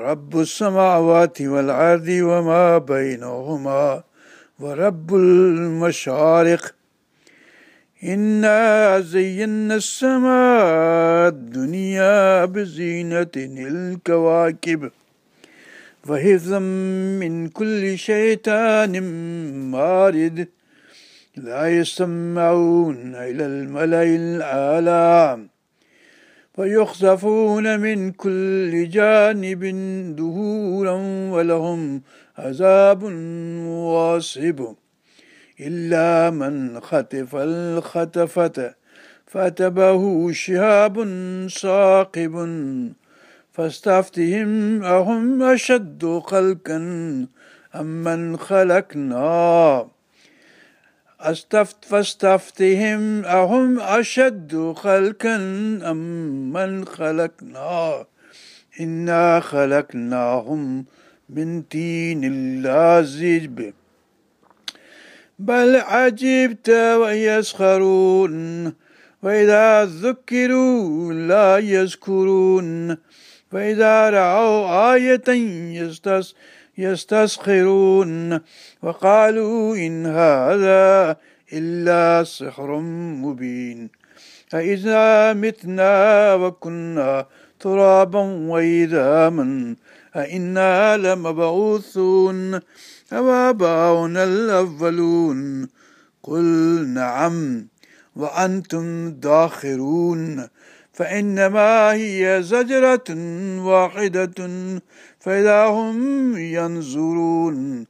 رب السماوات والأرض وما بينهما ورب المشارق إنا زينا السماء الدنيا بزينة الكواكب وهذا من كل شيطان مارد لا يسمعون إلى الملأ الأعلى فيخزفون من كل جانب دهورا ولهم عذاب واصب إلا من خطف الخطفة فأتبه شهاب صاقب فاستفتهم أهم أشد خلقا أم من خلقنا أستفت فاستفتهم أهم أشد خلقا أم من خلقنا إنا خلقناهم من تين لازب بل عجبت ويسخرون وإذا ذكروا لا يذكرون فإذا رأوا آية يستسخرون يستسخرون وقالوا إن هذا إلا سحر مبين أإذا متنا وكنا ترابا وإذاما أإنا لمبعوثون أواباؤنا الأولون قل نعم وأنتم داخرون فإنما هي زجرة واحدة فإذا هم ينظرون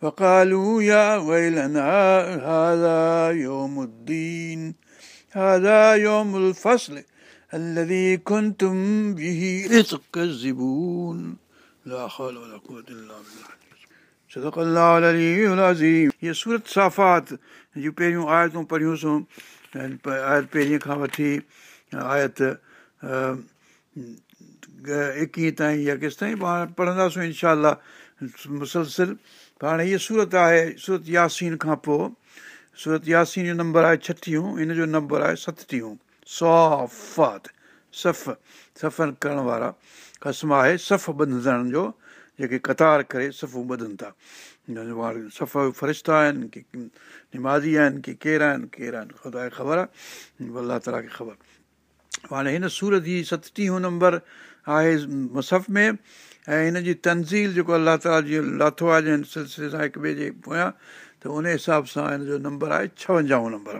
فقالوا يا ويلنا هذا يوم الدين هذا يوم الفصل الذي كنتم به تكذبون لا حول ولا قوة إلا بالله صدق الله العلي العظيم یہ सूरत साफ़ात जूं पहिरियूं आयतूं पढ़ियूंसीं आयत पहिरीं खां वठी आयत एकवीह ताईं या केसिताईं पाण पढ़ंदासीं इनशा मुसलसिल हाणे इहो सूरत आहे सूरत यासीन खां पोइ सूरत यासीन जो नंबर आहे छटीहूं हिन जो नंबर आहे सतटीहूं साफ़ सफ़ सफ़र करण वारा क़सम आहे सफ़ ॿधंदड़नि जो जेके क़तार करे सफ़ू ॿधनि था पाण सफ़ा फ़रिश्ता आहिनि की निमाज़ी आहिनि की केरु आहिनि केरु आहिनि ख़ुदा खे ख़बर आहे अलाह ताला खे ख़बर आहे हाणे हिन सूर जी सतटीहो नंबर आहे मसफ़ में ऐं हिन जी तंज़ील जेको अलाह ताला ताल लाथो आहे जंहिं सिलसिले सां हिक ॿिए जे पोयां त उन हिसाब सां हिन जो नंबर आहे छावंजाह नंबर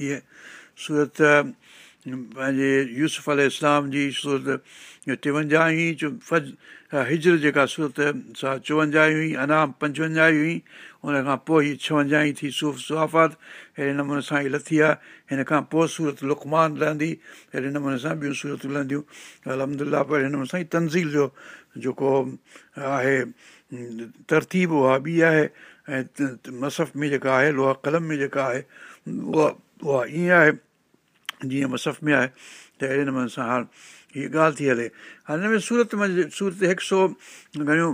इहे सूरत पंहिंजे यूसुफ अल इस्लाम जी सूरत टेवंजाह हुई फज हिजर जेका सूरत सा चोवंजाह हुई अनाम पंजवंजाह हुई उन खां पोइ हीअ छवंजाहु ई थी सूफ़ सुहाफ़ात अहिड़े नमूने सां हीअ लथी आहे हिन खां पोइ सूरत लुकमान लहंदी अहिड़े नमूने सां ॿियूं सूरतूं लहंदियूं अलहमदिल्ला पर हिन नमूने सां ई तंज़ील जो जेको आहे तरतीब उहा ॿी आहे ऐं मसफ़ में जेका आहे लोहा कलम में जेका आहे उहा उहा ईअं आहे जीअं मसफ़ में आहे त अहिड़े नमूने सां हाणे हीअ ॻाल्हि थी हले हाणे हिन में सूरत में सूरत हिकु सौ घणियूं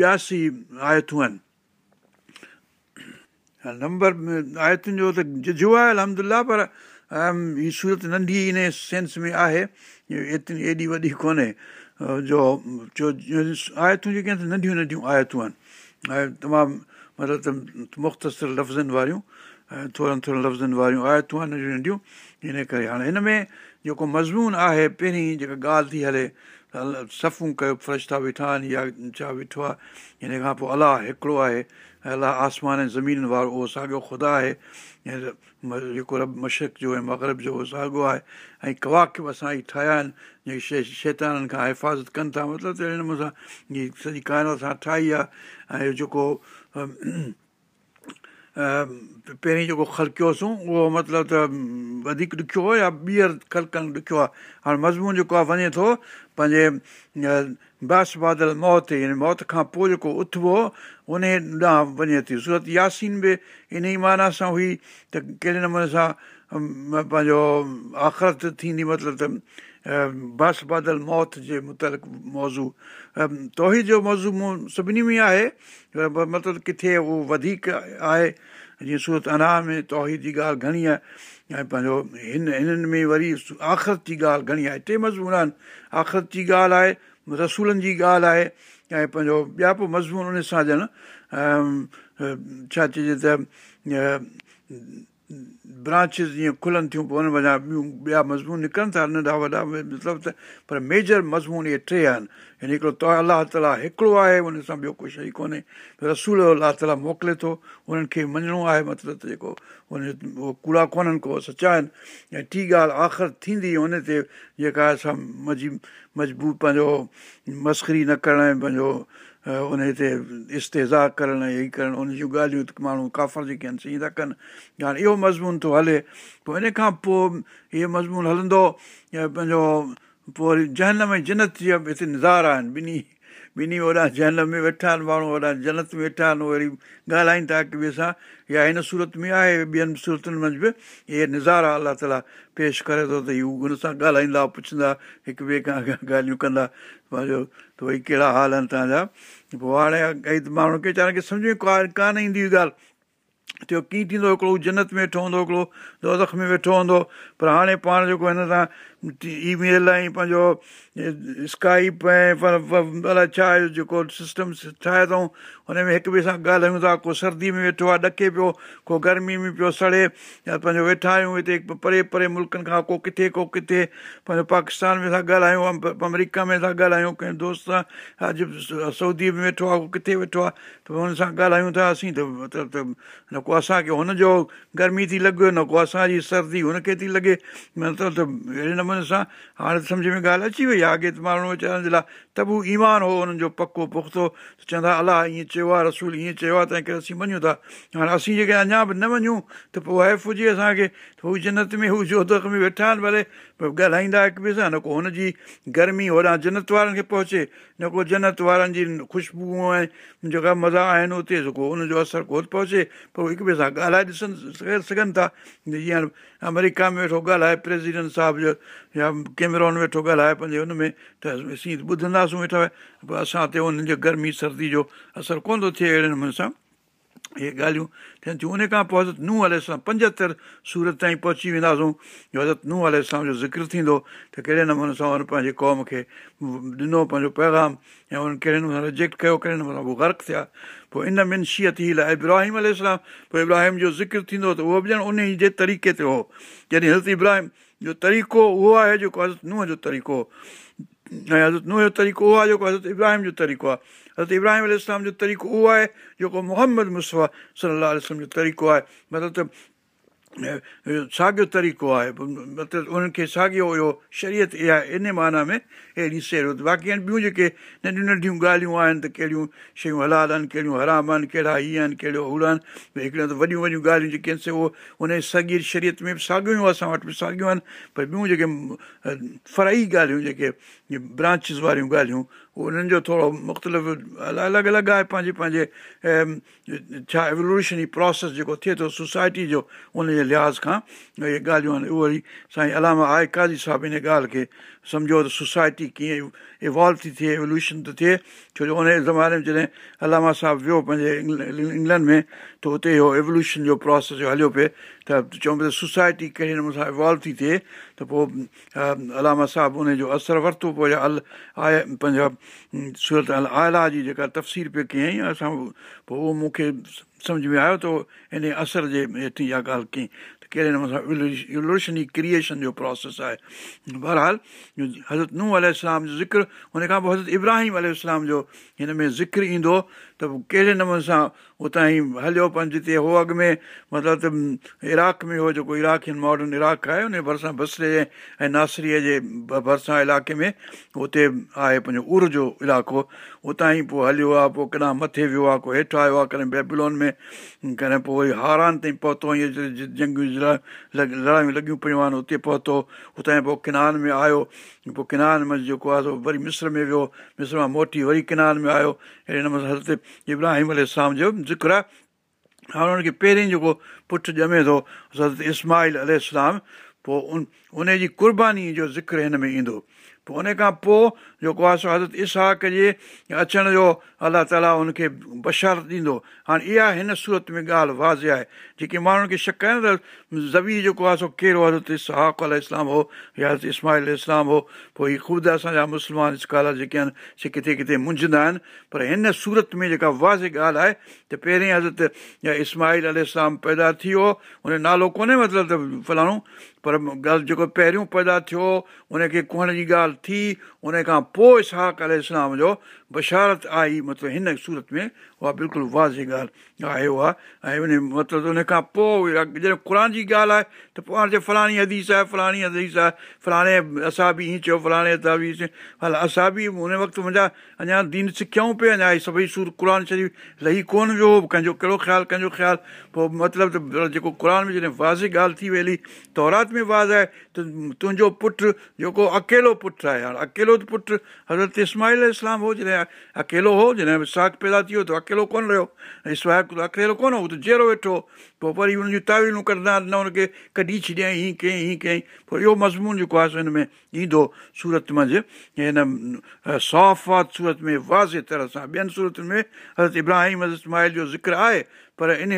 ॿियासी आयतूं आहिनि नंबर आयतुनि जो त जिझो आहे अलमद पर हीअ सूरत नंढी इन सेंस में आहे एतिरी एॾी वॾी कोन्हे जो आयतूं जेके आहिनि नंढियूं नंढियूं आयतूं आहिनि ऐं तमामु मतिलबु मुख़्तसिर लफ़्ज़नि वारियूं ऐं थोरनि थोरनि लफ़्ज़नि वारियूं आयतूं आहिनि नंढियूं नंढियूं हिन करे हाणे हिन में जेको मज़मून आहे पहिरीं जेका ॻाल्हि थी हले सफ़ूं कयो फ्रेश था वेठा आहिनि या छा वेठो आहे हिन खां पोइ अलाह हिकिड़ो आहे अलाह आसमान ऐं ज़मीन वारो उहो साॻियो ख़ुदा आहे ऐं जेको रब मशरक़ जो ऐं मगरब जो उहो साॻियो आहे ऐं कवाक बि असां ई ठाहिया आहिनि जेके शे शैताननि खां हिफ़ाज़त कनि था मतिलबु त हिन हीअ सॼी कहाणा सां ठाही आहे ऐं जेको पहिरीं जेको ख़लकियोसीं उहो मतिलबु त वधीक ॾुखियो हो या ॿीहर ख़लकनि ॾुखियो आहे हाणे मज़मून जेको आहे वञे थो पंहिंजे बस बादल मौत यानी मौत खां पोइ जेको उथिबो उन ॾांहुं वञे थी सूरत यासीन बि इन ई माना सां हुई त कहिड़े नमूने सां पंहिंजो आख़िरत थींदी मतिलबु त बस बादल मौत जे मुतल मौज़ू तौहीद जो मौज़ू मूं सभिनी में आहे मतिलबु किथे उहो वधीक आहे जीअं सूरत अनाज में तौहि जी ॻाल्हि घणी आहे ऐं पंहिंजो हिन हिननि में वरी आख़िरत जी ॻाल्हि घणी आहे टे मज़मून आहिनि आख़िरत जी ॻाल्हि आहे रसूलनि जी ॻाल्हि आहे ऐं पंहिंजो ॿिया पोइ मज़मून उन सां ॼण छा चइजे त ब्रांचिस जीअं खुलनि थियूं पोइ वञा ॿियूं ॿिया मज़मून निकिरनि था नंढा वॾा मतिलबु त पर मेजर मज़मून इहे टे आहिनि हिन हिकिड़ो त अलाह ताला हिकिड़ो आहे हुन सां ॿियो कोई शइ कोन्हे रसूल अलाह ताला मोकिले थो उन्हनि खे मञिणो आहे मतिलबु त जेको उन उहो कूड़ा कोन्हनि को सचा आहिनि ऐं टी ॻाल्हि आख़िर थींदी उन ते जेका असां मज़ी मजबूत पंहिंजो मस्करी न करणु पंहिंजो उन ते इस्तेज़ा करणु इहे करणु उन जूं ॻाल्हियूं माण्हू काफ़र जेके आहिनि सही था कनि हाणे इहो मज़मून थो हले पोइ इन खां पोइ इहो मज़मून हलंदो पंहिंजो पोइ वरी जहन में जिनत जी हिते निज़ारा आहिनि ॿिन्ही ॿिन्ही वॾा जन में वेठा आहिनि माण्हू वॾा जनत में वेठा आहिनि उहे वरी ॻाल्हाइनि था हिक ॿिए सां या हिन सूरत में आहे ॿियनि सूरतनि मंझि बि इहे निज़ारा अलाह ताला पेश करे थो त हू हुन सां ॻाल्हाईंदा पुछंदा हिक ॿिए खां ॻाल्हियूं कंदा पंहिंजो त भई कहिड़ा हाल आहिनि तव्हांजा पोइ हाणे कई माण्हू खे वीचारनि खे सम्झ में का कान ईंदी हुई ॻाल्हि इहो कीअं थींदो हिकिड़ो जनत में वेठो हूंदो हिकिड़ो दौदख में वेठो हूंदो पर हाणे पाण जेको हिन सां ईमेल ऐं पंहिंजो स्काइप ऐं अलाए छा आहे जेको सिस्टम ठाहे अथऊं हुन में हिक ॿिए सां ॻाल्हायूं था को सर्दी में वेठो आहे ॾके पियो को गर्मी में पियो सड़े या पंहिंजो वेठा आहियूं हिते परे परे मुल्कनि खां को किथे को किथे पंहिंजो पाकिस्तान में था ॻाल्हायूं अमरीका में था ॻाल्हायूं कंहिं दोस्त सां अॼु सऊदी में वेठो आहे को किथे वेठो आहे त हुन सां ॻाल्हायूं था असीं त मतिलबु त न को असांखे हुनजो गर्मी थी लॻे न को असांजी सर्दी हुनखे थी लॻे मतिलबु त अहिड़े नमूने मन सां हाणे त सम्झ में ॻाल्हि अची वई आहे अॻे त माण्हू वीचारनि जे लाइ त बि ईमान हो हुननि जो पको पुख़्तो चवंदा अलाह ईअं चयो आहे रसूल ईअं चयो आहे तंहिं करे असीं मञूं था हाणे असीं जेके अञा बि न मञूं त पोइ हैफ़ हुजे असांखे हू जनत में हू जोधक में वेठा आहिनि भले ॻाल्हाईंदा हिकु ॿिए सां न को हुनजी गर्मी होॾां जनत वारनि खे पहुचे न को जनत वारनि जी ख़ुशबू ऐं जेका मज़ा आहिनि उते को हुनजो असरु कोन पहुचे पोइ हिक ॿिए सां ॻाल्हाए ॾिसनि सघनि था जीअं अमेरिका में वेठो ॻाल्हाए प्रेसिडेंट साहिब जो या कैमरोन वेठो ॻाल्हाए पंहिंजे हुन में त सी ॿुधंदासूं वेठा पोइ असां त हुननि जे गर्मी सर्दी जो असरु कोन थो थिए अहिड़े नमूने सां इहे ॻाल्हियूं थियनि थियूं उन खां पोइ हज़रत नू हले असां पंजहतरि सूरत ताईं पहुची वेंदासीं जो हज़रत नू आले साम्हूं जो ज़िक्र थींदो त कहिड़े नमूने सां हुन पंहिंजे क़ौम खे ॾिनो पंहिंजो पैगाम ऐं हुन कहिड़े नमूने सां रिजेक्ट कयो कहिड़े नमूने सां गर्क थिया पोइ इन मिनशियत ई लाइ इब्राहिम अल पोइ इब्राहिम जो ज़िक्र थींदो त उहो बि ॼण उन जे तरीक़े ते हो जॾहिं हज़रत इब्राहिम जो तरीक़ो उहो आहे जेको हज़रत नूह जो तरीक़ो ऐं हज़रत नूह जो तरीक़ो उहो आहे जेको हज़रत इब्राहिम जो तरीक़ो आहे हज़रत इब्राहिम अल जो तरीक़ो उहो आहे जेको मोहम्मद मुस्वा सलाहु आसलम जो तरीक़ो आहे मतिलबु त साॻियो तरीक़ो आहे मतिलबु उन्हनि खे साॻियो इहो शरीयत इहा इन माना में अहिड़ी सेरियो बाक़ी आहिनि ॿियूं जेके नंढियूं नंढियूं ॻाल्हियूं आहिनि त कहिड़ियूं शयूं हलाल आहिनि कहिड़ियूं हराम आहिनि कहिड़ा हीअ आहिनि कहिड़ो अहिड़ा आहिनि भई हिकिड़ो त वॾियूं वॾियूं ॻाल्हियूं जेके आहिनि से उहो उन सॻी शरीयत में बि साॻियूं असां वटि बि साॻियूं आहिनि पर ॿियूं जेके फराई ॻाल्हियूं जेके ब्रांचिस वारियूं ॻाल्हियूं उन्हनि जो थोरो मुख़्तलिफ़ु अलॻि अलॻि आहे पंहिंजे पंहिंजे छा एवोल्यूशनी प्रोसेस जेको थिए थो सोसाइटी जो उनजो लिहाज़ खां इहे ॻाल्हियूं आहिनि उहो वरी साईं अलामा आहे काज़ी साहिबु हिन ॻाल्हि खे सम्झो त सोसाइटी कीअं इवॉल्व थी थिए एवोल्यूशन थो थिए छो जो उन ज़माने में जॾहिं अलामा साहिबु वियो पंहिंजे इंग्लैंड में त हुते इहो एवोल्यूशन जो प्रोसेस जो हलियो पिए त चऊं पिया त सोसाइटी कहिड़े नमूने सां इवॉल्व थी थिए त पोइ अलामा साहिबु उनजो असरु वरितो पोइ या अल आहे पंहिंजा सूरत अल आला जी जेका तफ़सील पियो कयईं असां पोइ उहो मूंखे सम्झ में आयो त हिन असर जे हेठि इहा ॻाल्हि कई त कहिड़े नमूने सां रिवल्यूशनी क्रिएशन जो प्रोसेस आहे बहरहाल हज़रत नूह अल जो ज़िक्र हुन खां पोइ हज़रत इब्राहिम अल जो हिन में ज़िक्र ईंदो त कहिड़े नमूने सां उतां ई हलियो पर जिते अॻु में मतिलबु त इराक में हो जेको इराक मॉडर्न इराक आहे उन भरिसां बसरे ऐं नासरीअ जे भरिसां इलाइक़े में उते आहे पंहिंजो उर जो इलाइक़ो उतां ई पोइ हलियो आहे पोइ केॾांहुं मथे वियो आहे को हेठि आयो आहे कॾहिं बेबलोन में कॾहिं पोइ वरी हारान ताईं पहुतो ईअं जंगियूं लड़ायूं लॻियूं पियूं आहिनि उते पहुतो उतां ई पोइ किनारे में आयो पोइ किनारे में जेको आहे वरी मिस्र में वियो मिस्र मां मोटी वरी किनारे में आयो अहिड़े नमूने इब्राहिम अलाम जो ज़िक्र आहे हाणे हुनखे पहिरीं जेको पुठि ॼमे थो सरद इस्माल अली पोइ उन उन जी क़ुर्बानी जो ज़िक्र हिन में ईंदो पोइ उन खां पोइ जेको आहे सो हज़रत इसाक़ जे अचण जो अलाह ताला हुनखे बशारत ॾींदो हाणे इहा हिन सूरत में ॻाल्हि वाज़ आहे जेके माण्हुनि खे शक आहे न त ज़वी जेको आहे सो कहिड़ो हज़रत इसाक अल इस्लाम हो या हज़रत इस्माहील इस्लाम हो पोइ हीअ ख़ुदि असांजा मुस्लमान स्कालर जेके आहिनि से किथे किथे मुंझंदा आहिनि पर हिन सूरत में जेका वाज़ ॻाल्हि आहे त पहिरीं हज़रत इस्माहील अल इस्लाम पैदा थी वियो हुन जो नालो कोन्हे मतिलबु त फलाणो पर ॻाल्हि जेको पहिरियों पैदा थियो उनखे कुहण जी ॻाल्हि थी उन खां पोइ साक अल इस्लाम जो बशारत आई मतिलबु हिन सूरत में उहा बिल्कुलु वाज़े ॻाल्हि आहे उहा ऐं उन मतिलबु उन खां पोइ जॾहिं क़ुर जी ॻाल्हि आहे त पोइ हाणे फलाणी हदीस आहे फलाणी हदीस आहे फलाणे असां बि ईअं चयो फलाणे अदास हल असां बि उन वक़्तु मुंहिंजा अञा दीन सिखियऊं पिया अञा सभई सूर क़ुर शरीफ़ लही कोन वियो कंहिंजो कहिड़ो ख़्यालु कंहिंजो ख़्यालु पोइ मतिलबु त जेको क़ुर में जॾहिं वाज़े ॻाल्हि थी वेली तौरात में वाज़ु आहे त तुंहिंजो पुटु जेको अकेलो पुटु आहे हाणे अकेलो त पुटु हज़रत इस्माहिल इस्लाम हो जॾहिं अकेलो हो जॾहिं साख पैदा थी वियो त अकेलो कोन रहियो ऐं साइब अकेलो कोन हो त जहिड़ो वेठो पोइ वरी हुन जूं तावीलूं कंदा न हुनखे कढी छॾियईं हीअं कयईं हीअं कयईं पोइ इहो मज़मून जेको आहे हिन में ईंदो सूरत मंझि हिन सौफ़ात सूरत में वाज़े तरह सां ॿियनि सूरतुनि में हज़रत इब्राहिम इस्माहिल जो ज़िक्र आहे पर इन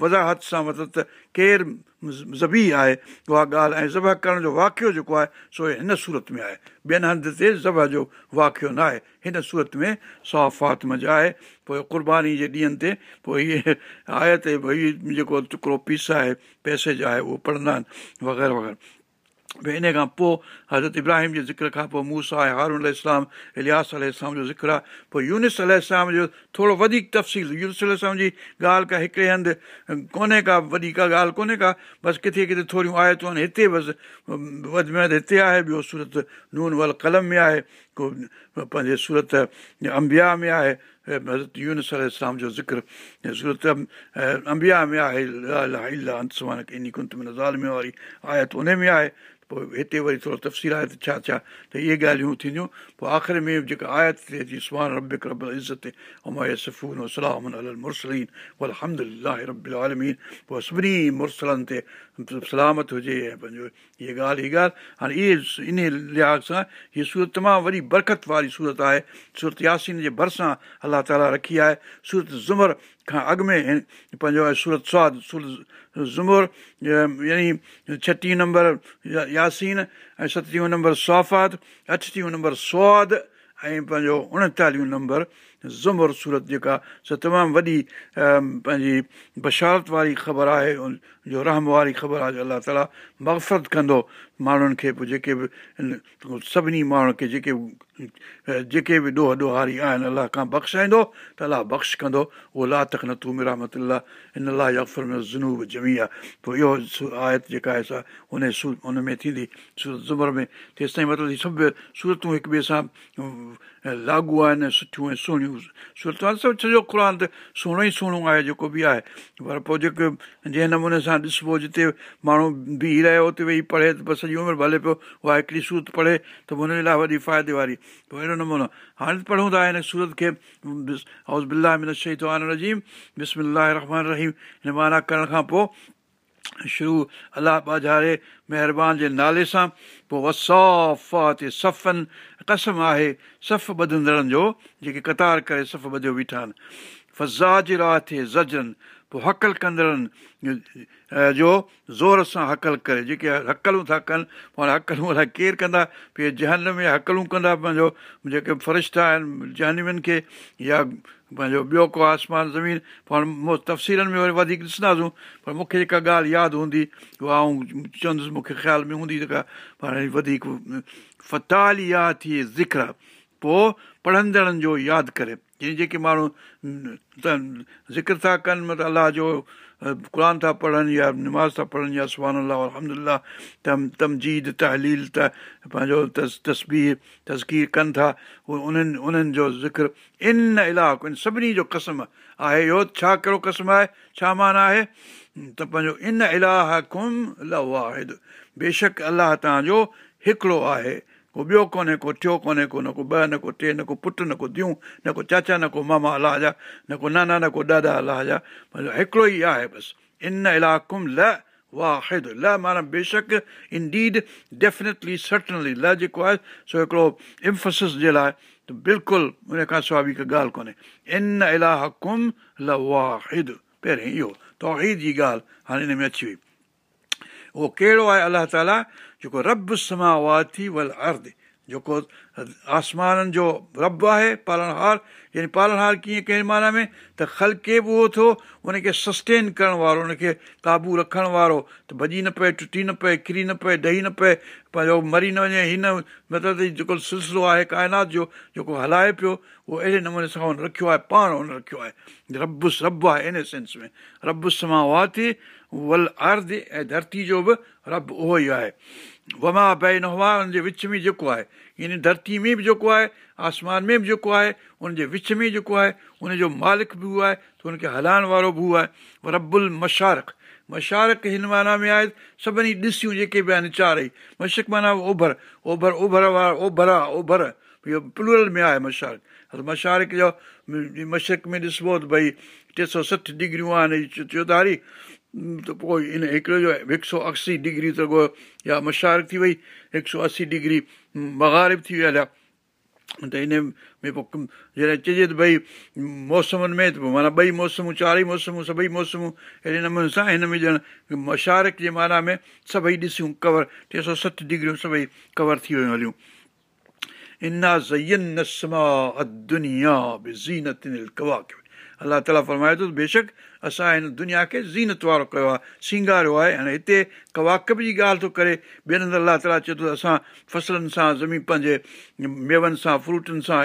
वज़ाहत सां मतिलबु त केरु ज़बी आहे उहा ॻाल्हि ऐं ज़बह करण जो वाक़ियो जेको आहे सो हिन सूरत में आहे ॿियनि हंधि ते ज़बह जो वाक़ियो न आहे हिन सूरत में साहु फात आहे पोइ क़ुर्बानी जे ॾींहंनि ते पोइ इहे आहे त भई जेको टुकिड़ो पीस आहे पैसे जा आहे उहो पढ़ंदा आहिनि वग़ैरह वग़ैरह भई इन खां पोइ हज़रत इब्राहिम जे ज़िक्र खां पोइ मूसा ऐं हारून अलाम इलियास अलाम जो ज़िक्र आहे पोइ यूनिस अलाम जो थोरो वधीक तफ़सील यूनिस अलाम जी ॻाल्हि का हिकिड़े हंधि कोन्हे का वॾी का ॻाल्हि कोन्हे का बसि किथे किथे थोरियूं आहिनि हिते बसि वधि में वधि हिते आहे ॿियो सूरत नून वल कलम में आहे को पंहिंजे सूरत अंबिया में आहे हज़रत यूनिस अलाम जो ज़िक्र सूरत अंबिया में आहे नज़ार में वारी आयत उन में आहे पोइ हिते वरी थोरो तफ़सील आहे त छा छा त इहे ॻाल्हियूं थींदियूं पोइ आख़िर में जेका आयत थिए थी सुहान रब रब इज़तून वसलाम मुरसलीन वल हमद लबालमीन पोइ सभिनी मुरसलनि ते सलामत हुजे ऐं पंहिंजो हीअ ॻाल्हि इहा ॻाल्हि हाणे इहे इन लिहाज़ सां हीअ सूरत तमामु वॾी बरक़त वारी सूरत आहे सूरत यासीन जे भरिसां अलाह ताला रखी आहे सूरत ज़ुमर खां अॻु में पंहिंजो आहे सूरत स्वाद सूरत ज़ुमुर यानी छटीह नंबर यासीन ऐं सतटीहो नंबर सफ़ात अठटीहो नंबर स्वाद ऐं पंहिंजो उणेतालीहो नंबर ज़ुमर सूरत जेका तमामु वॾी पंहिंजी बशारत वारी ख़बर आहे जो रहम वारी ख़बर आहे अलाह ताला मफ़रत कंदो माण्हुनि खे पोइ जेके बि सभिनी माण्हुनि खे जेके जेके बि ॾोह ॾोहारी आहिनि अलाह खां बख़्शाईंदो त अलाह बख़्श कंदो उहो ला तख न तूं मिरामत अलाह इन लाइ अफ़र में जुनूब जमी आहे पोइ इहो आयत जेका आहे सा उन सू उन में थींदी सूरत ज़ुमर में तेसिताईं मतिलबु सभु सूरतूं हिक ॿिए सां लागू आहिनि सुठियूं ऐं सुहिणियूं क़ुर त सुहिणो ई सुहिणो आहे जेको बि आहे पर पोइ जेके जंहिं नमूने सां ॾिसबो जिते माण्हू बीह रहे उते वेही पढ़े त बसि सॼी उमिरि भले पियो उहा हिकिड़ी सूरत पढ़े त पोइ हुनजे लाइ वॾी फ़ाइदे वारी पोइ अहिड़ो नमूनो हाणे पढ़ूं था हिन सूरत खे खेसबिल्ला में शहीद शानजीम बि रहमान रहीम हिन माना करण खां पोइ शुरू अलाह बाज़ारे महिरबानी जे नाले सां पोइ वसा सफ़नि कसम आहे सफ़ ॿधंदड़नि जो जेके क़तार करे सफ़ ॿधियो वीठा आहिनि फज़ा जे रा थे ज़ पोइ हक़ल कंदड़नि जो ज़ोर सां हक़ल करे जेके हक़लूं था कनि पाण हक़लूं अलाए केरु कंदा की जहन में हक़लूं कंदा पंहिंजो जेके फ़रिश्ता आहिनि जहनवियुनि खे या पंहिंजो ॿियो को आसमान ज़मीन पाण तफ़सीलनि में वरी वधीक ॾिसंदासूं पर मूंखे जेका ॻाल्हि यादि हूंदी उहा आऊं चवंदुसि मूंखे ख़्याल में हूंदी जेका पाण वधीक फ़ताल यादि थिए ज़िक्र पोइ पढ़ंदड़नि जो यादि करे जीअं जेके माण्हू त ज़िकिर था कनि मतिलबु अलाह जो क़ुर था पढ़नि या निमाज़ था पढ़नि या अलाह सुबानु अलम तमजीद तहलील त पंहिंजो तस तस्बीर तस्कीर कनि था उहो उन्हनि उन्हनि जो ज़िक्र इन इन सभिनी जो कसम आहे इहो छा कहिड़ो कसम आहे छा माना आहे त पंहिंजो इन इलाह अल वाहिद बेशक अलाह तव्हांजो हिकिड़ो आहे को ॿियो कोन्हे को थियो कोन्हे को न को ॿ न को टे न को पुटु न को धियूं न को चाचा न को मामा अलाह जा न को नाना न को ॾाॾा अलाहजा हिकिड़ो ई आहे बसि इन इलाहु बेशक इन दीदिनेटली ल जेको आहे सो हिकिड़ो इम्फोसिस जे लाइ बिल्कुलु उन खां स्वाविक ॻाल्हि कोन्हे इन इलाहु पहिरियों इहो तहीद जी ॻाल्हि हाणे हिन में अची वई हो कहिड़ो आहे अलाह ताला जेको रब समावाती वल अर्द जेको आसमाननि जो रब आहे पालण हार यानी पालण हार कीअं कंहिं माना में त ख़लके बि उहो थो उनखे सस्टेन करण वारो उनखे क़ाबू रखण वारो त भॼी न पए टुटी न पए किरी न पए ॾही न पए पंहिंजो मरी न वञे हिन मतिलबु जेको सिलसिलो आहे काइनात जो जेको हलाए पियो उहो अहिड़े नमूने सां हुन रखियो आहे पाण हुन रखियो आहे रब रबु आहे इन सेंस में रब समावा थी वल आर ऐं धरती जो बि रब उहो ई आहे वमा भई नहवा जे विच में जेको आहे यानी धरती में बि जेको आहे आसमान में बि जेको आहे उनजे विच में जेको आहे उनजो मालिक बि उहो आहे त उनखे हलाइण वारो बि उहो आहे रबुल मशारक़ मशारक हिन माना में आहे सभिनी ॾिसियूं जेके बि आहिनि चारई मशक माना ओभर ओभर ओभर वारा ओभर आहे ओभर इहो प्लूरल में आहे मशारक़ मशारक़ जो मशरक में ॾिसिबो त भई टे सौ सठि डिग्रियूं आहिनि चौधारी त पोइ हिन हिकिड़े जो हिकु सौ असी डिग्री त गो या मशारक थी वई हिकु सौ असी डिग्री बघारिब थी विया हलिया त हिन में पोइ जॾहिं चइजे त भई मौसमनि में त पोइ माना ॿई मौसमूं चारई मौसमूं सभई मौसमूं अहिड़े नमूने सां हिन में ॼण मशारक जे माना में सभई ॾिसूं कवर टे सौ सठि डिग्रियूं सभई कवर थी वियूं हलियूं इना अलाह ताला फरमाए थो बेशक असां हिन दुनिया खे ज़ीनत वारो कयो आहे सिंगारियो आहे हाणे हिते कवाकब जी ॻाल्हि थो करे ॿियनि हंधि अलाह ताला चए थो असां फसलनि सां ज़मीन पंहिंजे मेवनि सां फ्रूटनि सां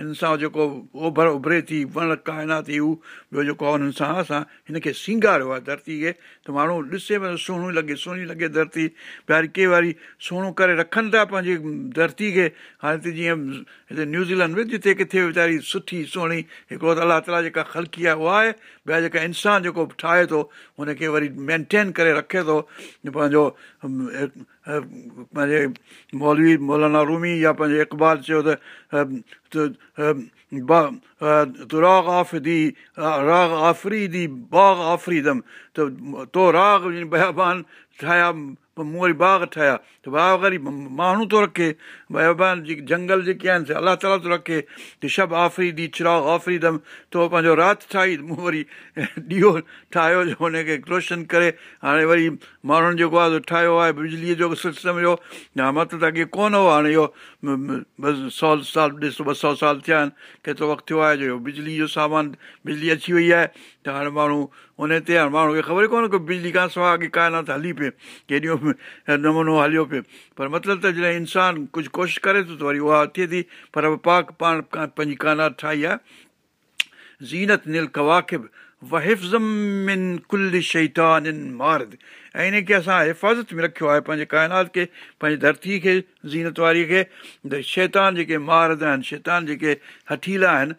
हिन सां जेको ओभर उभरे थी वण काइना थी हू ॿियो जेको आहे हुननि सां असां हिन खे सिंगारियो आहे धरती खे त माण्हू ॾिसे भई सुहिणी लॻे सुहिणी लॻे धरती ॿिया के वरी सुहिणो करे रखनि था पंहिंजी धरती खे हाणे त जीअं हिते न्यूज़ीलैंड में जिते किथे वीचारी सुठी सुहिणी हिकिड़ो त अलाह ताला जेका ख़लकी आहे उहा आहे ॿिया जेका सां जेको ठाहे थो हुनखे वरी मेंटेन करे रखे थो पंहिंजो पंहिंजे मौलवी मौलाना रूमी या पंहिंजो इक़बाल चयो त राग आफरी दी बागरी दम रागान ठाहिया पोइ मूं वरी भाग ठाहिया त बाग़ वरी माण्हू थो रखे जेके जंगल जेके आहिनि अलाह ताला थो रखे त शब आफरी दी छाओ आफ़रीदमि त पंहिंजो राति ठाही मूं वरी ॾीओ ठाहियो जो हुनखे रोशन करे हाणे वरी माण्हुनि जेको आहे ठाहियो आहे बिजलीअ जो सिस्टम जो मत त अॻे कोन हो हाणे इहो सौ साल ॾिसो ॿ सौ साल थिया आहिनि केतिरो वक़्तु थियो आहे जो बिजली जो सामान बिजली अची वई आहे हाणे माण्हू उन ते हाणे माण्हू खे ख़बर ई कोन्हे को बिजली खां सवाइ अॻे काइनात हली पए केॾियो नमूनो हलियो पियो पर मतिलबु त जॾहिं इंसानु कुझु कोशिशि करे थो त वरी उहा थिए थी पर पाक पाण पंहिंजी काइनात ठाही आहे ज़ीनत वहिफ़ज़मिन ज़ीनति ऐं इन खे असां हिफ़ाज़त में रखियो आहे पंहिंजे काइनात खे पंहिंजी धरतीअ खे ज़ीनत वारीअ खे त शैतान जेके मारद आहिनि शैतान जेके हथीला आहिनि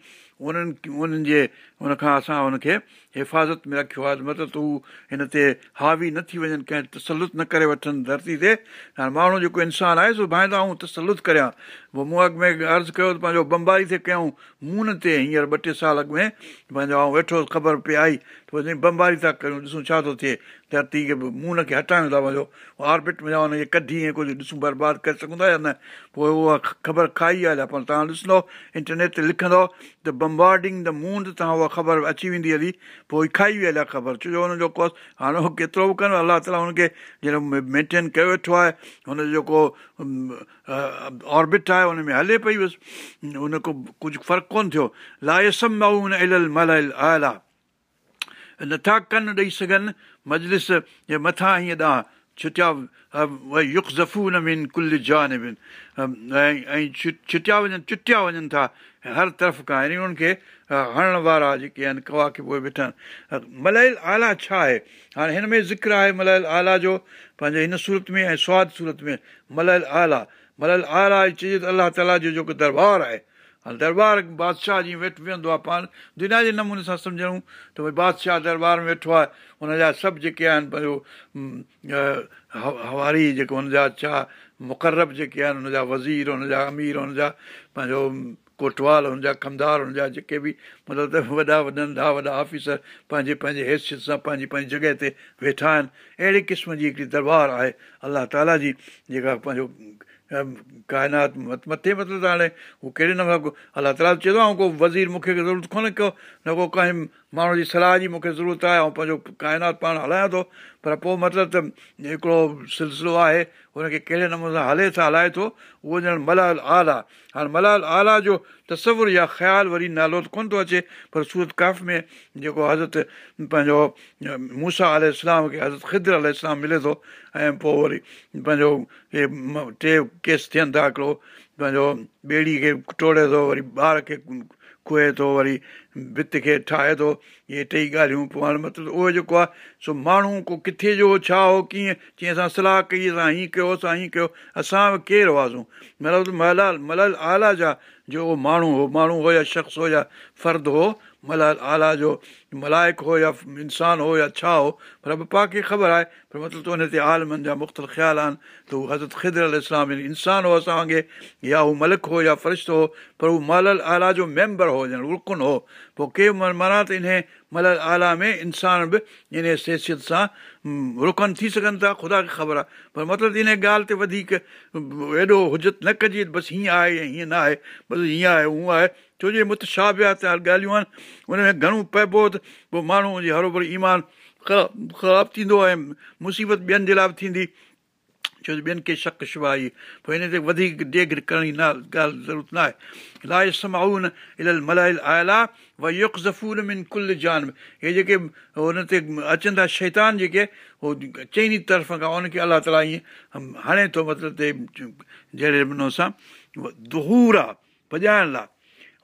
उन्हनि उन्हनि जे उनखां असां हुनखे हिफ़ाज़त में रखियो आहे मतिलबु हू हिन ते हावी न थी वञनि कंहिं तसलुत न करे वठनि धरती ते हाणे माण्हू जेको इंसानु आहे सो भाईंदा आऊं तसलुत करियां पोइ मूं अॻु में अर्ज़ु कयो त पंहिंजो बम्बारी थिए कयूं मुंहुं ते हींअर ॿ टे साल अॻु में पंहिंजो आऊं वेठो ख़बर पे आई त पोइ चई बम्बारी था कयूं ॾिसूं छा थो थिए धरती खे बि मुंहुं खे हटाइणो था पंहिंजो ऑर्बिट में हुनखे कढी ऐं कुझु ॾिसूं बर्बादु करे सघूं था या न पोइ उहा ख़बर खाई आहे पर तव्हां ॾिसंदो इंटरनेट ते लिखंदो त बम्बार्डिंग द त तव्हां ख़बर अची वेंदी हली पोइ खाई वई अलाए ख़बर छो जो हुनजो कोस हाणे उहो केतिरो बि कनि अलाह ताला हुनखे जहिड़ो मेंटेन कयो वेठो आहे हुनजो जेको ऑर्बिट आहे हुनमें हले पई हुयसि हुन को कुझु फ़र्क़ु कोन्ह थियो लाहे सभु माउ हुन आयल आहे नथा कनि ॾेई सघनि मजलिस जे मथां हीअं ॾांहुं छुटिया युख ज़फ़ू में कुल जान में ऐं छि छिटिया वञनि चुटिया वञनि था हर तरफ़ खां यानी उन्हनि खे हणण वारा जेके आहिनि कवाके वेठा आहिनि मलयल आला छा आहे हाणे हिन में ज़िक्र आहे मलायल आला जो पंहिंजे हिन सूरत में ऐं स्वादि सूरत में मलयल आला मलयल आला चइजे त अलाह ताला जो जेको दरबारु आहे हाणे दरबार बादशाह जीअं वेठ वेहंदो आहे पाण दुनिया जे नमूने सां सम्झूं त भई बादशाह दरबार में वेठो आहे हुनजा सभु जेके आहिनि पंहिंजो हवारी जेको हुनजा छा मुक़रब जेके आहिनि हुनजा वज़ीर हुनजा अमीर हुनजा पंहिंजो कोटवाल हुनजा कमदार हुनजा जेके बि मतिलबु त वॾा नंढा वॾा ऑफिसर पंहिंजे पंहिंजे हैसियत सां पंहिंजी पंहिंजी जॻह ते वेठा आहिनि अहिड़े क़िस्म जी हिकिड़ी दरबार आहे अलाह ताला जी जेका पंहिंजो काइनात मत मथे मथे त हाणे हू कहिड़े नमूने अलाह ताला चए थो ऐं को वज़ीर मूंखे ज़रूरत कोन्हे को न को कंहिं माण्हूअ जी सलाह जी मूंखे ज़रूरत आहे ऐं पंहिंजो काइनात पाण हलायां थो पर पोइ मतिलबु त हिकिड़ो सिलसिलो आहे हुनखे कहिड़े नमूने सां हले थो हलाए थो उहो ॼण मलाल आला हाणे मलाल आला जो तस्वर या ख़्यालु वरी नालो त कोन थो अचे पर सूरत काफ़ में जेको हज़रत पंहिंजो मूसा अल खे हज़रत ख़िदर आल इस्लाम मिले थो ऐं पोइ वरी पंहिंजो हे टे केस थियनि था हिकिड़ो पंहिंजो ॿेड़ी खे टोड़े थो वरी ॿार खे खोए थो वरी भित खे ठाहे थो इहे टई ॻाल्हियूं पोइ हाणे मतिलबु उहो जेको आहे सो माण्हू को किथे जो छा हो कीअं जीअं असां सलाह कई असां हीअं कयो असां हीअं कयो असां बि केरु हुआसीं मतिलबु मलाल मलाल आला जा जो उहो माण्हू हो माण्हू हो या शख़्स हो या फ़र्द हो मलाल आला जो मलाइकु हो या इंसानु हो या छा हो पर पपा खे ख़बर आहे पर मतिलबु त हुन ते आलमनि जा मुख़्तलिफ़ ख़्याल आहिनि त हू हज़रत ख़िदर अल इस्लामी इंसानु हो असां वांगुरु या हू मलिक हो या फ़रिश्तो हो पर हू मलाल आला जो मेंबर हो ॼण रुकुन हो पोइ के महिल माना त इन मल आला में इंसान बि इन शैसियत सां रुकनि थी सघनि था ख़ुदा खे ख़बर आहे पर मतिलबु इन ॻाल्हि ते वधीक एॾो हुजत न कजे बसि हीअं आहे या हीअं न आहे बसि हीअं आहे हूअं आहे छो जो मुतशाह ॻाल्हियूं आहिनि उन में घणो पइबो त पोइ माण्हू जीअं हरोभर ईमान ख़राबु थींदो ऐं मुसीबत ॿियनि जे लाइ बि थींदी छो छोजो ॿियनि खे शक छुआ आई पोइ हिन ते वधीक देघ करण जी न ॻाल्हि ज़रूरत नाहे लाइ समाउन इलल मलायल आयल आहे वई युक ज़फूर मिन कुल जान इहे जेके हुन ते अचनि था शैतान जेके उहो चइनी तरफ़ खां उनखे अलाह ताला ईअं हणे थो मतिलबु के जहिड़े नमूने सां दुहूर आहे भॼाइण लाइ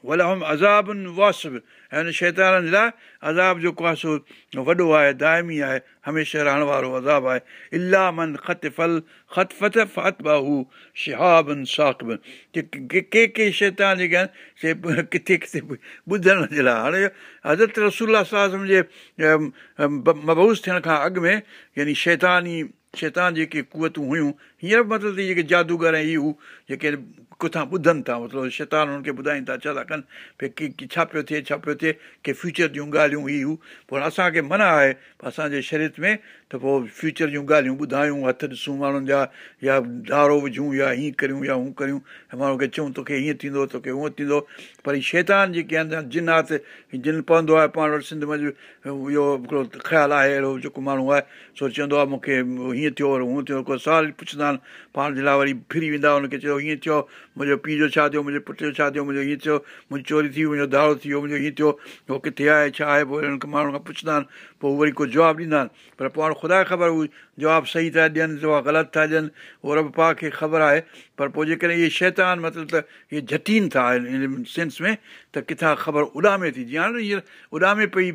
वलाउम अज़ाबुनि वासिब ऐं हुन शैताननि عذاب लाइ अज़ाब जेको आहे सो वॾो आहे दाइमी आहे हमेशह रहणु वारो अज़ाबु आहे इलाह मन ख़त फल ख़त फत फतिबाहू शिहााबन साख़बन के के के शैतान जेके आहिनि से किथे किथे ॿुधण जे लाइ हाणे हज़रत रसूल जे मबूस थियण खां अॻु में यानी शैतानी शैतान जेके कुवतूं हुयूं हींअर मतिलबु जेके जादूगर ऐं इहे जेके किथां ॿुधनि था मतिलबु शैतान हुननि खे ॿुधाइनि था छा था कनि भई की की छा पियो थिए छा पियो थिए के फ्यूचर जूं ॻाल्हियूं ही हू पर असांखे मना आहे असांजे शरीर में त पोइ फ्यूचर जूं ॻाल्हियूं ॿुधायूं हथ ॾिसूं माण्हुनि जा या धारो विझूं या हीअं करियूं या हू करियूं ऐं माण्हू खे चऊं तोखे हीअं थींदो तोखे हूअं थींदो पर शैतान जेके आहिनि जिन हात जिन पवंदो आहे पाण वटि सिंध में इहो हिकिड़ो ख़्यालु आहे अहिड़ो जेको माण्हू आहे सो चवंदो आहे मूंखे हीअं थियो हूअं थियो को सुवालु पुछंदा आहिनि पाण जे लाइ वरी फिरी वेंदा हुनखे चयो हीअं थियो मुंहिंजो पीउ जो छा थियो मुंहिंजे पुट जो छा थियो मुंहिंजो हीअं थियो मुंहिंजी चोरी थी वई मुंहिंजो धाड़ो थी वियो मुंहिंजो हीअं थियो हो किथे आहे छा आहे पोइ हुननि खे माण्हुनि खां पुछंदा आहिनि पोइ वरी को जवाबु ॾींदा आहिनि पर पोइ हाणे ख़ुदा खे ख़बर हुई जवाबु सही था ॾियनि जवाबु ग़लति था ॾियनि उहो रब पा खे ख़बर आहे पर पोइ जेकॾहिं इहे शैतान मतिलबु त इहे जटिन था आहिनि इन सेंस में त किथां ख़बर उॾामे थी जीअं हाणे हीअं उॾामे पई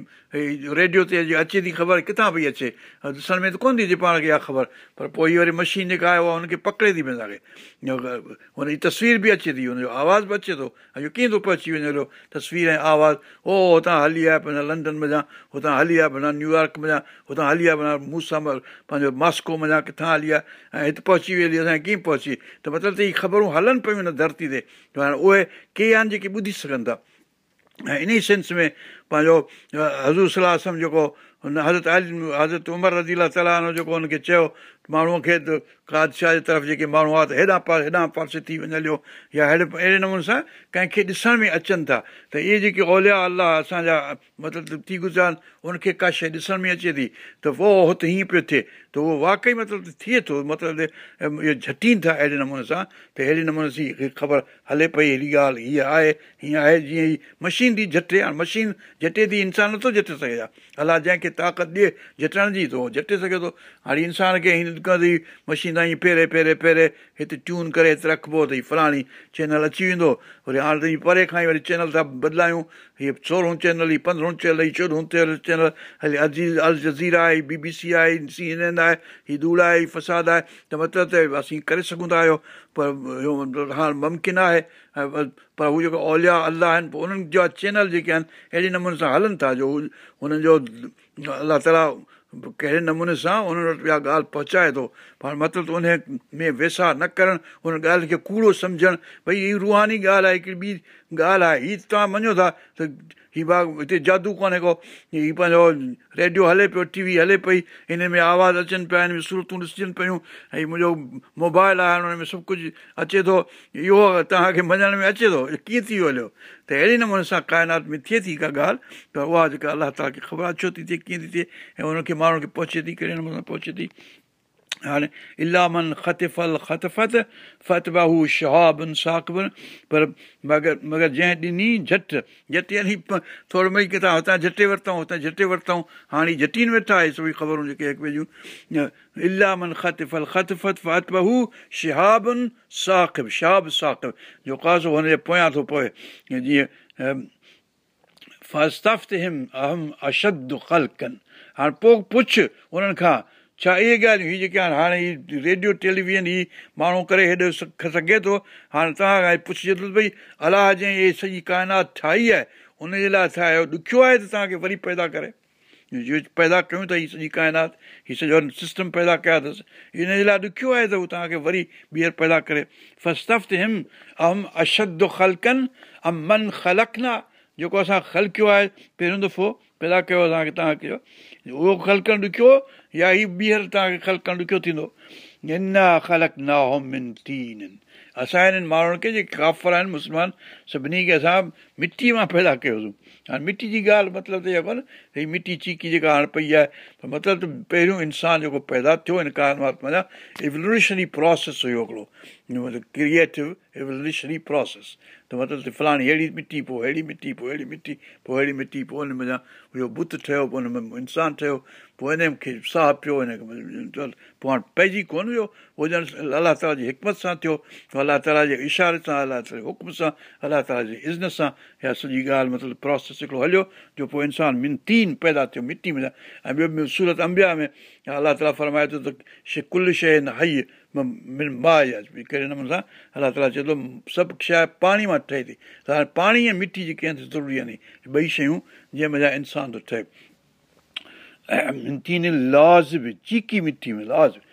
रेडियो ते अचे थी ख़बर किथां पई अचे ॾिसण में त कोन थी अचे पाण खे इहा ख़बर पर पोइ इहा वरी मशीन जेका आहे उहा हुनखे पकिड़े थी पवंदासीं हुन जी तस्वीरु तस्वीर बि अचे थी हुनजो आवाज़ बि अचे थो कीअं थो पहुची वञे तस्वीर ऐं आवाज़ु हो हुतां हली आहे लंडन वञा हुतां हली आहे न्यूयॉर्क वञा हुतां हली आ पंहिंजा मूसां माल पंहिंजो मास्को वञा किथां हली आहे ऐं हिते पहुची वेंदी असांखे कीअं पहुची त मतिलबु त हीअ ख़बरूं हलनि पियूं हिन धरती ते हाणे उहे के आहिनि जेके ॿुधी सघनि था ऐं इन सेंस में पंहिंजो हज़ूर सलाहु आसम जेको हुन हज़रत अली हज़रत उमर रज़ीला ताला जेको हुनखे चयो माण्हूअ खे त कादशाह जे तरफ़ जेके माण्हू आहे त हेॾां पासे हेॾां पार्से थी वञे ॾियो या अहिड़े अहिड़े नमूने सां कंहिंखे ॾिसण में अचनि था त इहे जेके ओलिया अलाह असांजा मतिलबु थी गुज़ारनि उनखे का शइ ॾिसण में अचे थी त उहो हुते हीअं पियो थिए त उहो वाकई मतिलबु थिए थो मतिलबु इहो झटिन था अहिड़े नमूने सां त अहिड़े नमूने सां ख़बर हले पई अहिड़ी ॻाल्हि हीअ आहे हीअं आहे जीअं ई मशीन थी झटे हाणे मशीन झटे थी इंसानु नथो झटे सघे अलाह जंहिंखे ताक़त ॾिए झटण जी त उहो झटे सघे थो हाणे इंसान खे हिन कंदी मशीन ताईं पेरे पेरे पेरे हिते ट्यून करे हिते रखिबो त हीअ फलाणी चैनल अची वेंदो वरी हाणे त हीअ परे खां ई वरी चैनल था बदिलायूं हीअ सोरहो चैनल ई पंद्रहों चैनल ई चोॾहो चयल चैनल हली अज़ीज़ अल जज़ीरा आहे बी बी सी आहे सी एन एन आहे हीअ दूड़ आहे हीअ फसाद आहे त मतिलबु त असीं करे सघूं था आहियो पर इहो हाणे मुमकिन आहे पर हू जेको औलिया अलाह आहिनि पोइ उन्हनि जा चैनल जेके आहिनि अहिड़े नमूने सां हलनि था जो हू हुननि जो अलाह ताला कहिड़े नमूने सां उन्हनि वटि इहा ॻाल्हि पहुचाए थो पर मतिलबु उन में वेसा न करणु हुन ॻाल्हि खे कूड़ो सम्झणु भई हीअ रुहानी ॻाल्हि आहे हिकिड़ी ॿी ॻाल्हि आहे हीअ तव्हां मञो था त हीअ भाउ हिते जादू कोन्हे को हीउ पंहिंजो रेडियो हले पियो टी वी हले पई हिन में आवाज़ु अचनि पिया हिन में सूरतूं ॾिसजनि पियूं ऐं मुंहिंजो मोबाइल आहे हुन में सभु कुझु अचे थो इहो तव्हांखे मञण में अचे थो कीअं थी वियो हलियो त अहिड़े नमूने सां काइनात में थिए थी का ॻाल्हि पर उहा जेका अलाह ताला खे ख़बर आहे छो थी थिए कीअं थी थिए ऐं हुनखे माण्हुनि खे पहुचे थी कहिड़े नमूने पहुचे थी हाणे इलामन पर मगर मगर जंहिं ॾिनी झटि झटि में झटे वरितऊं झटि वरितऊं हाणे जटिन वेठा आहे जेके जेको आहे पोयां थो पोए जीअं हाणे पोइ पुछ उन्हनि खां छा इहे ॻाल्हियूं हीअ जेके हाणे रेडियो टेलीविज़न ई माण्हू करे हेॾो सघे थो हाणे तव्हां खां पुछिजे थो भई अलाह जंहिं इहे सॼी काइनात ठाही आहे उनजे लाइ छा आहे ॾुखियो आहे त तव्हांखे वरी पैदा करे जो पैदा कयूं त हीअ सॼी काइनात हीअ सॼो सिस्टम पैदा कया अथसि इनजे लाइ ॾुखियो आहे त हू तव्हांखे वरी ॿीहर पैदा करे फस्तफ़्त हिम अम अशद्दु अम मन ख़लकना जेको असां ख़लकियो आहे पहिरियों दफ़ो पैदा कयो असांखे तव्हां चयो उहो ख़लकनि ॾुखियो या ही ॿीहर तव्हांखे ख़लक ॾुखियो थींदो ख़लक असां हिननि माण्हुनि खे जेके काफ़र आहिनि मुस्लमान सभिनी खे असां मिटीअ मां पैदा कयोसीं हाणे मिटी जी ॻाल्हि मतिलबु त इहा कोन्हे हीअ मिटी चीकी जेका हाणे पई आहे त मतिलबु त पहिरियों इंसानु जेको पैदा थियो हिन कारण कारणात्मा एवल्यूशनरी प्रोसेस हुयो हिकिड़ो क्रिएटिव एवल्यूशनरी प्रोसेस त मतिलबु त फलाणी अहिड़ी मिटी पोइ अहिड़ी मिटी पोइ अहिड़ी मिटी पोइ अहिड़ी मिटी पोइ हुन उन बुत ठहियो पोइ हुन में इंसानु ठहियो पोइ हिन हिनखे साहु पियो हिन पोइ हाणे पइजी कोन हुयो ॼण अलाह ताला जी हिकमत सां थियो अलाह ताला जे इशारे सां अलाह ताला जे हुकुम सां अलाह ताला जे इज़न सां इहा सॼी ॻाल्हि मतिलबु प्रोसेस पासे सिकिड़ो हलियो जो पोइ इंसानु मिनतीन पैदा थियो मिटी में ऐं ॿियो सूरत अंबिया में अलाह ताला फरमाए थो त शइ कुल शइ न हई मिन मा कहिड़े नमूने सां अलाह ताला चए थो सभु शइ पाणी मां ठहे थी त हाणे पाणी ऐं मिटी जे कंहिं हंधि ज़रूरी आहे न ॿई शयूं जंहिं मज़ा इंसान थो ठहे ऐं लाज़बी चीकी मिटी में लाज़बी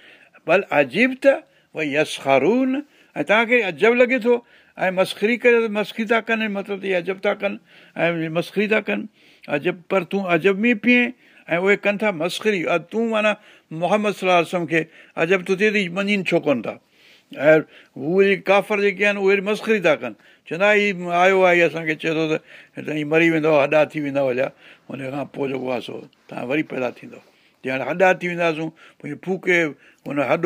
भल अजीब त भई यस ख़ारून ऐं तव्हांखे अजब लॻे थो ऐं मस्ख़री करे मस्ख़ी था कनि मतिलबु त इहे अजब था कनि ऐं मस्ख़री था कनि अजब पर तूं अजब में पीए ऐं उहे कनि था मस्ख़िरी तूं माना मोहम्मद सलाह रसम खे अजब थो थिए त मञीन छो कोन था ऐं हू वरी काफ़र जेके आहिनि उहे वरी मस्ख़री था कनि चवंदा इहे आयो आहे हीअ असांखे चए थो त मरी वेंदो हॾा थी वेंदा हुन खां पोइ जेको आहे सो तव्हां वरी पैदा थींदो जीअं हाणे हॾा थी वेंदासीं पोइ फूके हुन हॾो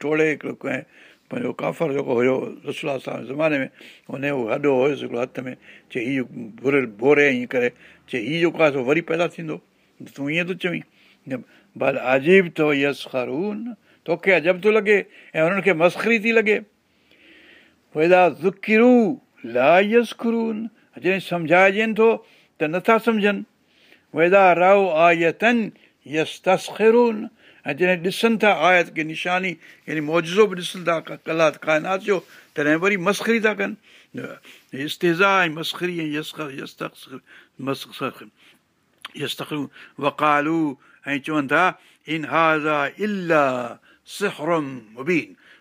टोड़े हिकिड़ो कंहिं पंहिंजो काफ़र जेको हुयो सां ज़माने में हुन उहो हॾो हुयुसि हिकिड़ो हथ में चए हीअ भुरल भोरे ईअं करे चए हीअ जेको आहे सो वरी पैदा थींदो तूं ईअं थो चवीं भल अजीब थो यस ख़ून तोखे अजब थो लॻे ऐं हुननि खे मस्ख़री थी लॻे जॾहिं सम्झाइजनि थो त नथा सम्झनि वेदा राओ आयतन यस तसख़र ऐं जॾहिं ॾिसनि था आयात की निशानी यानी मौजो बि ॾिसनि था कला काइनात जो तॾहिं वरी मस्ख़री था कनिज़ा ऐं मस्ख़री ऐं चवनि था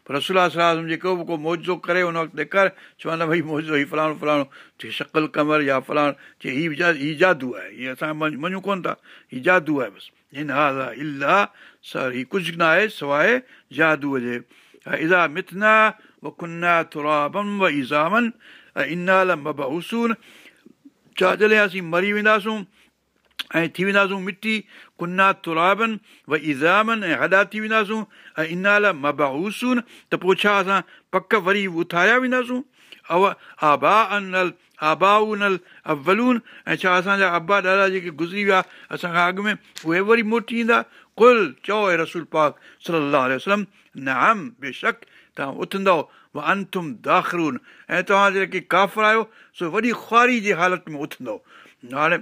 पर रसोल जेको बि को मौजो करे उन वक़्त ते चवनि था भई मौजूदु शकल कमर या फलाणो चए हीउ जादू आहे असां मञूं कोन्ह था ही जादू आहे बसि छा जॾहिं असीं मरी वेंदासूं ऐं थी वेंदासूं थुलाबन व ईज़ामन ऐं पोइ छा असां पक वरी उथाया वेंदासूं आबाउनल अब्वलून ऐं छा असांजा अबा ॾाॾा जेके गुज़री विया असांखां अॻु में उहे वरी मोटी ईंदा कुल चओ रसूल पाक सलाह न हम बेशक तव्हां उथंदव व अंथुम दाख़रून ऐं तव्हां जेकी काफ़र आहियो सो वॾी खुआरी जी हालति में उथंदव हाणे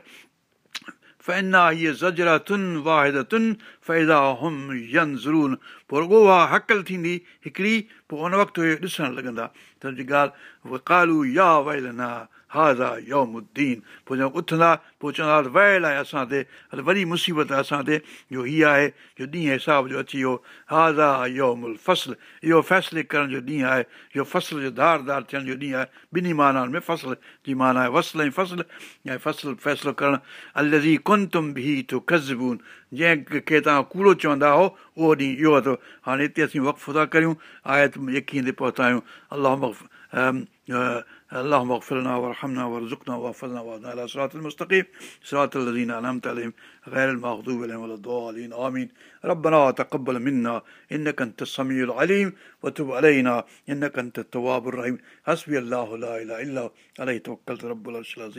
फैना हीअ ज़ा थुन फैदा हुम यन ज़रून पर उहा हकल थींदी हिकिड़ी पोइ हुन वक़्तु उहे ॾिसणु लॻंदा ॻाल्हि हाज़ा योमुद्दीन पोइ चवनि उथंदा पोइ चवंदा त वयल आहे असां ते हल वॾी मुसीबत आहे असां ते जो हीअ आहे जो ॾींहुं हिसाब जो अची वियो हाज़ा योौमुल फसल इहो फ़ैसिले करण जो ॾींहुं आहे इहो फसल जो धार धार थियण जो ॾींहुं आहे ॿिन्ही माना में फसल जी माना आहे वसल ऐं फसल ऐं फसल फ़ैसिलो करणु अलज़ी कुन तुम बि थो खज़बून जंहिंखे तव्हां कूड़ो चवंदा हो उहो ॾींहुं इहो अथव हाणे हिते असीं वक़फ़ु था करियूं आयत यकीन ते पहुता आहियूं अलाह آه، اللهم اغفر لنا وارحمنا وارزقنا واحفظنا واهدنا على صراط المستقيم صراط الذين انعمت عليهم غير المغضوب عليهم ولا الضالين امين ربنا تقبل منا انك انت السميع العليم وتب علينا انك انت التواب الرحيم حسبي الله لا اله الا هو عليه توكلت رب العرش العظيم